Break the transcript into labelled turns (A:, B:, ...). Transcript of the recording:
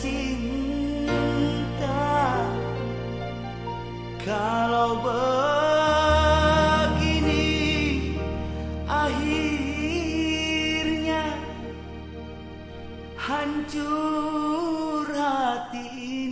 A: cinta. Kalau begini akhirnya hancur hati.